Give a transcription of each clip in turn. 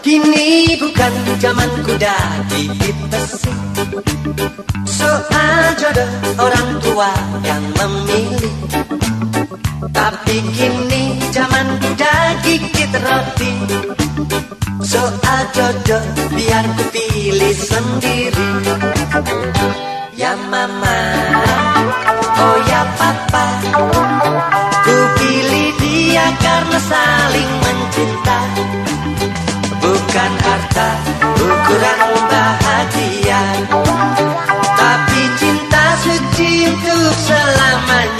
Kini bukan zaman kuda gigit besi Soal jodoh orang tua yang memilih Tapi kini zaman kuda gigit roti. Soal jodoh biar ku pilih sendiri. Ya mama, oh ya papa. Ku pilih dia karena saling mencinta. Bukan harta ukuran bahagia. Tapi cinta suci untuk selamanya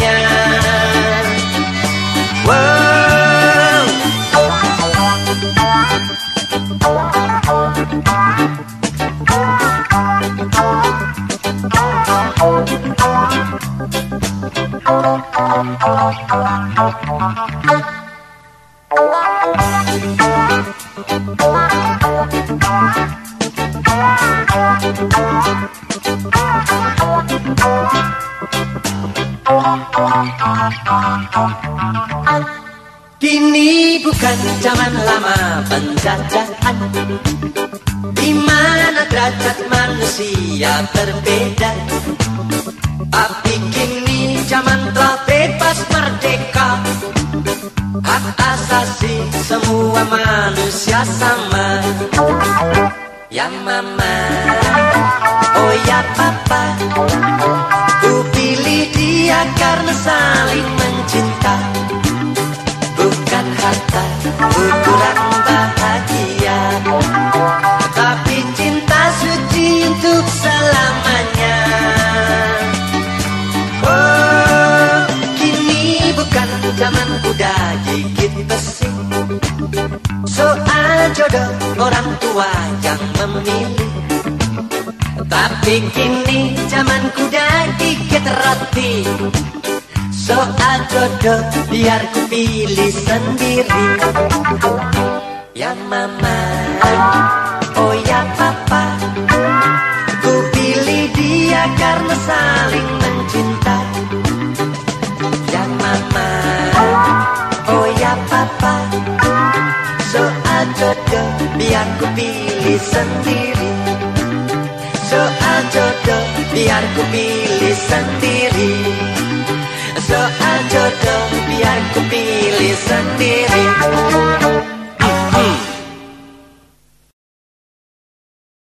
Kini bukan zaman lama penjajahan. Di mana derajat manusia berbeda? Tapi semua manusia sama Ya mama, oh ya papa. Ku pilih dia karena saling mencinta. Bukan harta ukuran bahagia. Tapi cinta suci untuk selamanya. Oh, kini bukan zaman orang tua yang memilih. Tapi kini zaman kuda gigit roti Soal jodoh biar ku pilih sendiri. Ya mama, oh ya papa Ku pilih dia karena saling biar ku pilih sendiri. Soal jodoh biar ku pilih sendiri. Soal jodoh biar ku pilih sendiri